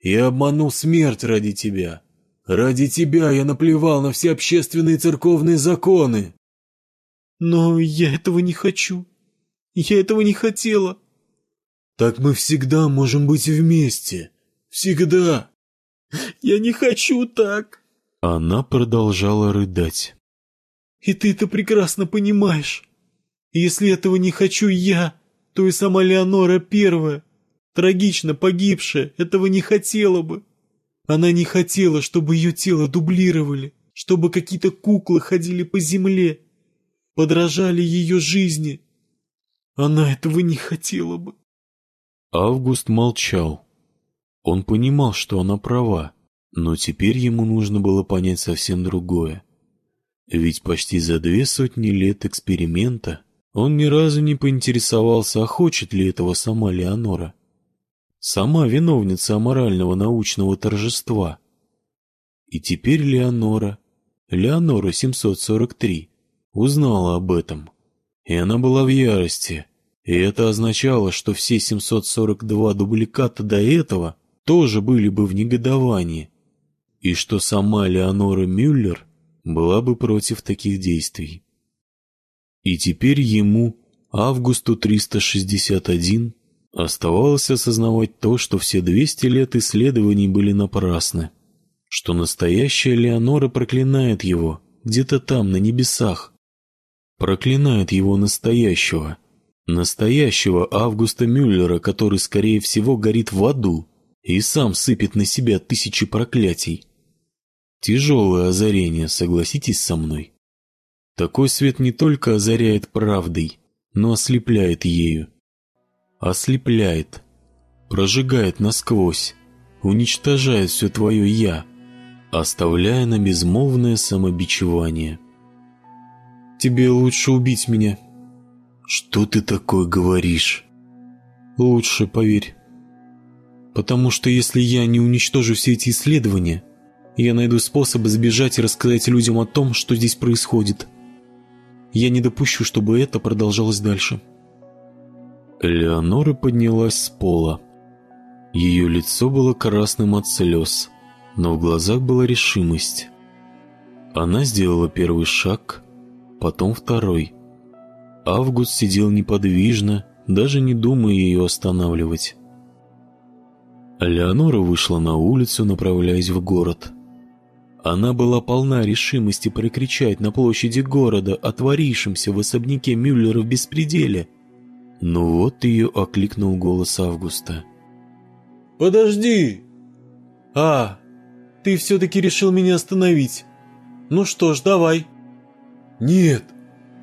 Я обманул смерть ради тебя. Ради тебя я наплевал на все общественные церковные законы. Но я этого не хочу. Я этого не хотела. Так мы всегда можем быть вместе. Всегда. Я не хочу так. Она продолжала рыдать. И ты это прекрасно понимаешь. Если этого не хочу я, то и сама Леонора первая, трагично погибшая, этого не хотела бы. Она не хотела, чтобы ее тело дублировали, чтобы какие-то куклы ходили по земле подражали ее жизни. Она этого не хотела бы. Август молчал. Он понимал, что она права, но теперь ему нужно было понять совсем другое. Ведь почти за две сотни лет эксперимента он ни разу не поинтересовался, а хочет ли этого сама Леонора. Сама виновница аморального научного торжества. И теперь Леонора, Леонора 743, узнала об этом. И она была в ярости. И это означало, что все 742 дубликата до этого тоже были бы в негодовании. И что сама Леонора Мюллер была бы против таких действий. И теперь ему, Августу 361, оставалось осознавать то, что все 200 лет исследований были напрасны, что настоящая Леонора проклинает его где-то там, на небесах, проклинает его настоящего, настоящего Августа Мюллера, который, скорее всего, горит в аду и сам сыпет на себя тысячи проклятий. Тяжелое озарение, согласитесь со мной. Такой свет не только озаряет правдой, но ослепляет ею. Ослепляет, прожигает насквозь, уничтожает все твое «я», оставляя на безмолвное самобичевание. «Тебе лучше убить меня». «Что ты такое говоришь?» «Лучше, поверь. Потому что если я не уничтожу все эти исследования, я найду способ сбежать и рассказать людям о том, что здесь происходит. Я не допущу, чтобы это продолжалось дальше. Леонора поднялась с пола. Ее лицо было красным от слез, но в глазах была решимость. Она сделала первый шаг, потом второй. Август сидел неподвижно, даже не думая ее останавливать. Леонора вышла на улицу, направляясь в город. Она была полна решимости прокричать на площади города о творившемся в особняке Мюллера в беспределе. Но вот ее окликнул голос Августа. «Подожди! А, ты все-таки решил меня остановить. Ну что ж, давай». «Нет,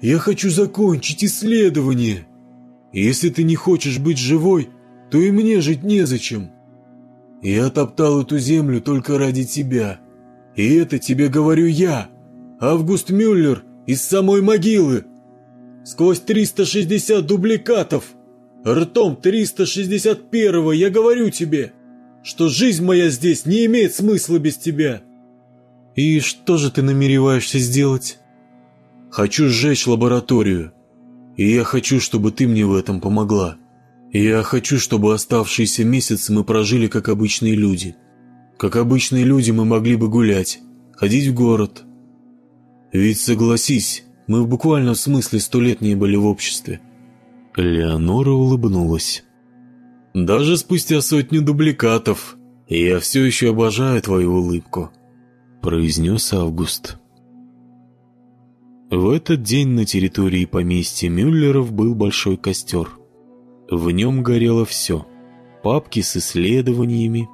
я хочу закончить исследование. Если ты не хочешь быть живой, то и мне жить незачем. Я топтал эту землю только ради тебя». И это тебе говорю я, Август Мюллер из самой могилы. Сквозь 360 дубликатов, ртом 361 я говорю тебе, что жизнь моя здесь не имеет смысла без тебя. И что же ты намереваешься сделать? Хочу сжечь лабораторию. И я хочу, чтобы ты мне в этом помогла. Я хочу, чтобы оставшиеся месяцы мы прожили как обычные люди. Как обычные люди мы могли бы гулять, ходить в город. Ведь согласись, мы в буквальном смысле сто лет не были в обществе. Леонора улыбнулась. Даже спустя сотню дубликатов, я все еще обожаю твою улыбку, произнес Август. В этот день на территории поместья Мюллеров был большой костер. В нем горело все. Папки с исследованиями,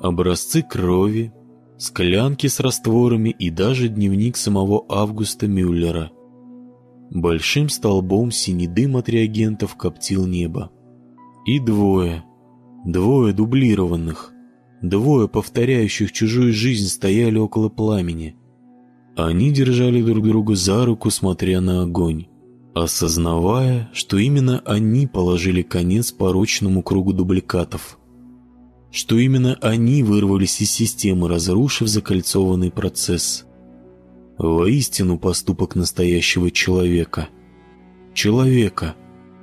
образцы крови, склянки с растворами и даже дневник самого Августа Мюллера. Большим столбом синий дым от реагентов коптил небо. И двое, двое дублированных, двое повторяющих чужую жизнь стояли около пламени. Они держали друг друга за руку, смотря на огонь, осознавая, что именно они положили конец порочному кругу дубликатов – что именно они вырвались из системы, разрушив закольцованный процесс. Воистину поступок настоящего человека. Человека,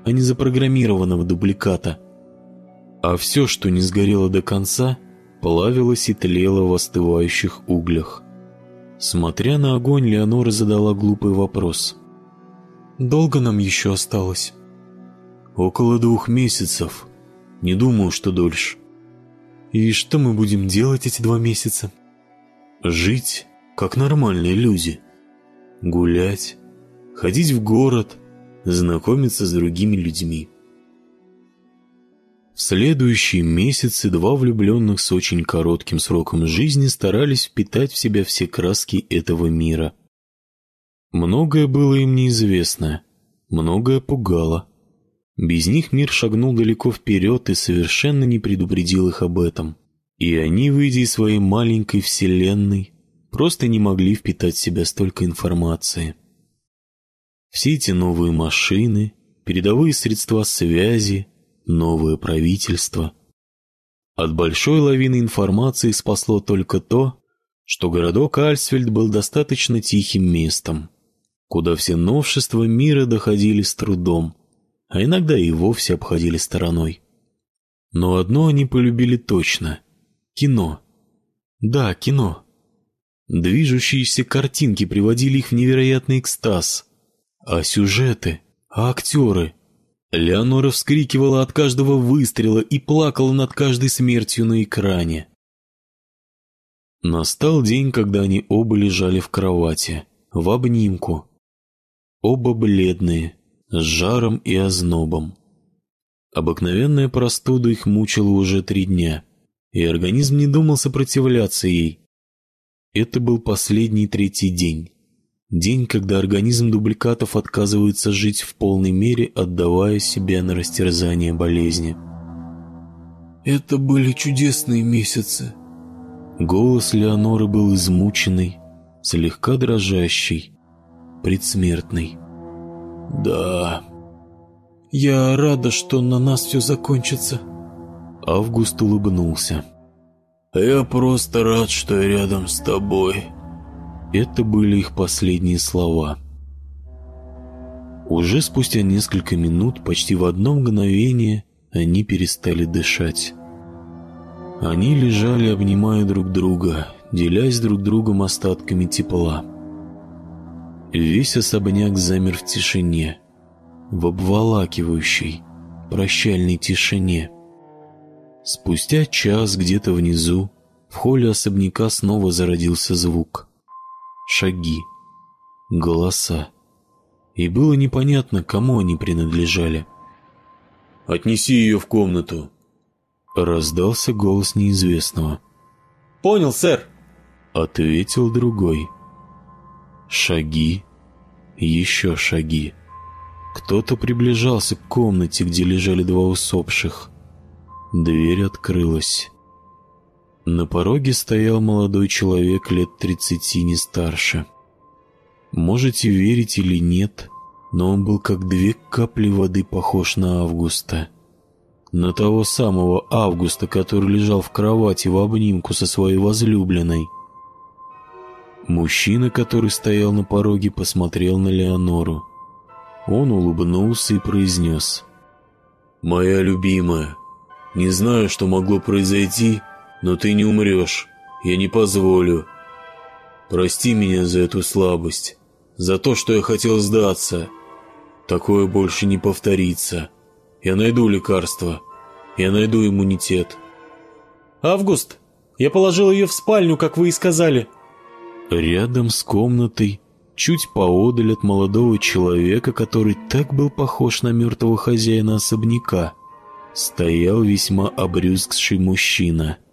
а не запрограммированного дубликата. А все, что не сгорело до конца, плавилось и тлело в остывающих углях. Смотря на огонь, Леонора задала глупый вопрос. «Долго нам еще осталось?» «Около двух месяцев. Не думаю, что дольше». И что мы будем делать эти два месяца? Жить, как нормальные люди. Гулять, ходить в город, знакомиться с другими людьми. В следующие месяцы два влюбленных с очень коротким сроком жизни старались впитать в себя все краски этого мира. Многое было им неизвестно, многое пугало. Без них мир шагнул далеко вперед и совершенно не предупредил их об этом. И они, выйдя из своей маленькой вселенной, просто не могли впитать в себя столько информации. Все эти новые машины, передовые средства связи, новое правительство. От большой лавины информации спасло только то, что городок Альсфельд был достаточно тихим местом, куда все новшества мира доходили с трудом, а иногда и вовсе обходили стороной. Но одно они полюбили точно — кино. Да, кино. Движущиеся картинки приводили их в невероятный экстаз. А сюжеты? А актеры? Леонора вскрикивала от каждого выстрела и плакала над каждой смертью на экране. Настал день, когда они оба лежали в кровати, в обнимку. Оба бледные, с жаром и ознобом. Обыкновенная простуда их мучила уже три дня, и организм не думал сопротивляться ей. Это был последний третий день. День, когда организм дубликатов отказывается жить в полной мере, отдавая себя на растерзание болезни. «Это были чудесные месяцы». Голос Леоноры был измученный, слегка дрожащий, предсмертный. «Да, я рада, что на нас все закончится». Август улыбнулся. «Я просто рад, что я рядом с тобой». Это были их последние слова. Уже спустя несколько минут, почти в одно мгновение, они перестали дышать. Они лежали, обнимая друг друга, делясь друг другом остатками тепла. Весь особняк замер в тишине, в обволакивающей, прощальной тишине. Спустя час где-то внизу, в холле особняка снова зародился звук шаги, голоса. И было непонятно, кому они принадлежали. «Отнеси ее в комнату», — раздался голос неизвестного. «Понял, сэр», — ответил другой. Шаги, еще шаги. Кто-то приближался к комнате, где лежали два усопших. Дверь открылась. На пороге стоял молодой человек лет тридцати, не старше. Можете верить или нет, но он был как две капли воды похож на Августа. На того самого Августа, который лежал в кровати в обнимку со своей возлюбленной. Мужчина, который стоял на пороге, посмотрел на Леонору. Он улыбнулся и произнес. «Моя любимая, не знаю, что могло произойти, но ты не умрешь. Я не позволю. Прости меня за эту слабость. За то, что я хотел сдаться. Такое больше не повторится. Я найду лекарство. Я найду иммунитет. «Август, я положил ее в спальню, как вы и сказали». Рядом с комнатой, чуть поодаль от молодого человека, который так был похож на мертвого хозяина особняка, стоял весьма обрюзгший мужчина –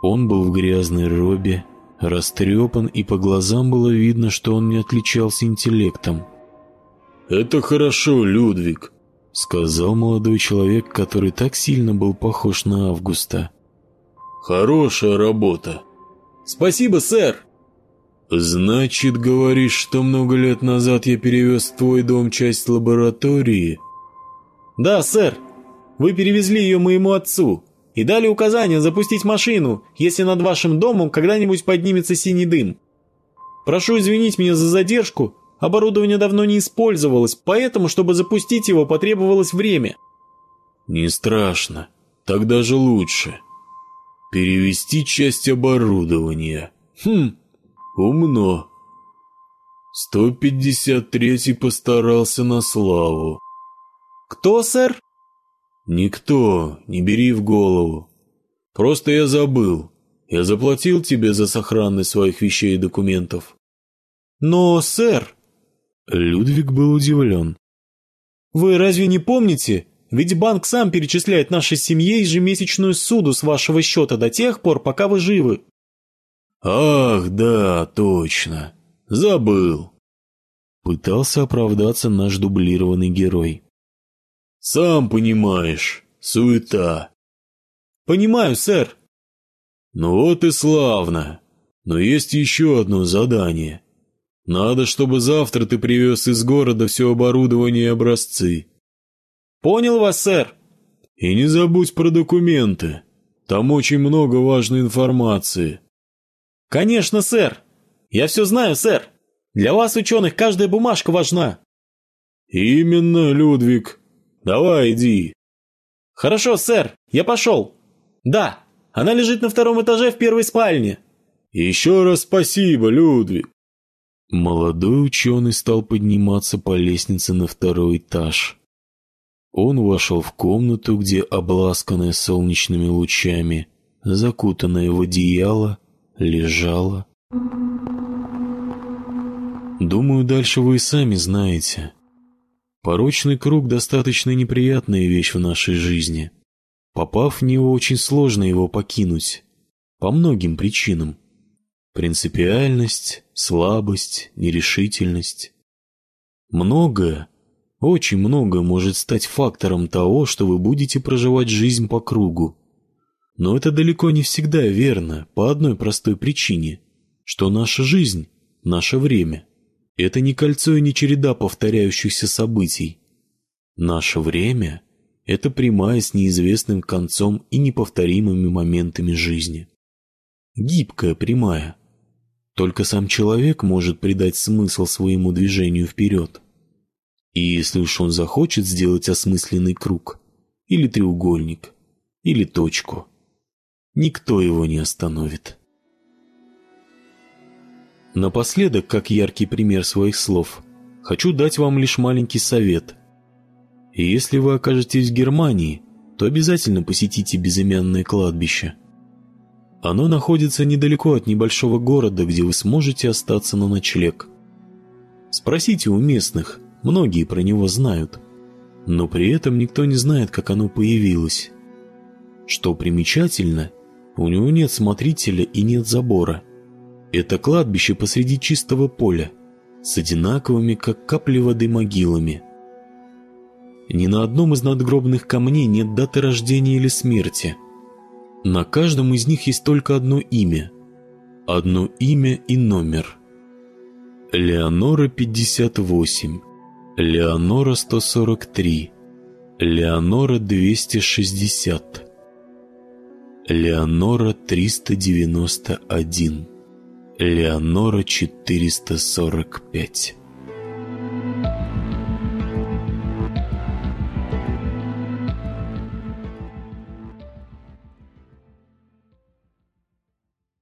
он был в грязной робе, растрепан, и по глазам было видно, что он не отличался интеллектом. «Это хорошо, Людвиг», — сказал молодой человек, который так сильно был похож на Августа. «Хорошая работа». «Спасибо, сэр». «Значит, говоришь, что много лет назад я перевез в твой дом часть лаборатории?» «Да, сэр. Вы перевезли ее моему отцу и дали указание запустить машину, если над вашим домом когда-нибудь поднимется синий дым. Прошу извинить меня за задержку, оборудование давно не использовалось, поэтому, чтобы запустить его, потребовалось время». «Не страшно, так даже лучше. Перевести часть оборудования. Хм, умно. 153-й постарался на славу». «Кто, сэр?» «Никто, не бери в голову. Просто я забыл. Я заплатил тебе за сохранность своих вещей и документов». «Но, сэр...» Людвиг был удивлен. «Вы разве не помните? Ведь банк сам перечисляет нашей семье ежемесячную суду с вашего счета до тех пор, пока вы живы». «Ах, да, точно. Забыл». Пытался оправдаться наш дублированный герой. Сам понимаешь, суета. Понимаю, сэр. Ну вот и славно. Но есть еще одно задание. Надо, чтобы завтра ты привез из города все оборудование и образцы. Понял вас, сэр. И не забудь про документы. Там очень много важной информации. Конечно, сэр. Я все знаю, сэр. Для вас, ученых, каждая бумажка важна. Именно, Людвиг. Давай, иди. Хорошо, сэр, я пошел. Да, она лежит на втором этаже в первой спальне. Еще раз спасибо, Людвиг. Молодой ученый стал подниматься по лестнице на второй этаж. Он вошел в комнату, где, обласканная солнечными лучами, закутанная в одеяло, лежала. Думаю, дальше вы и сами знаете. Порочный круг достаточно неприятная вещь в нашей жизни. Попав в него, очень сложно его покинуть. По многим причинам. Принципиальность, слабость, нерешительность. Многое, очень многое может стать фактором того, что вы будете проживать жизнь по кругу. Но это далеко не всегда верно по одной простой причине, что наша жизнь, наше время – это не кольцо и не череда повторяющихся событий. Наше время – это прямая с неизвестным концом и неповторимыми моментами жизни. Гибкая прямая, только сам человек может придать смысл своему движению вперед. И если уж он захочет сделать осмысленный круг, или треугольник, или точку, никто его не остановит. Напоследок, как яркий пример своих слов, хочу дать вам лишь маленький совет. Если вы окажетесь в Германии, то обязательно посетите безымянное кладбище – оно находится недалеко от небольшого города, где вы сможете остаться на ночлег. Спросите у местных, многие про него знают. Но при этом никто не знает, как оно появилось. Что примечательно, у него нет смотрителя и нет забора. Это кладбище посреди чистого поля, с одинаковыми, как капли воды, могилами. Ни на одном из надгробных камней нет даты рождения или смерти – на каждом из них есть только одно имя. Одно имя и номер. Леонора 58, Леонора 143, Леонора 260, Леонора 391, Леонора 445.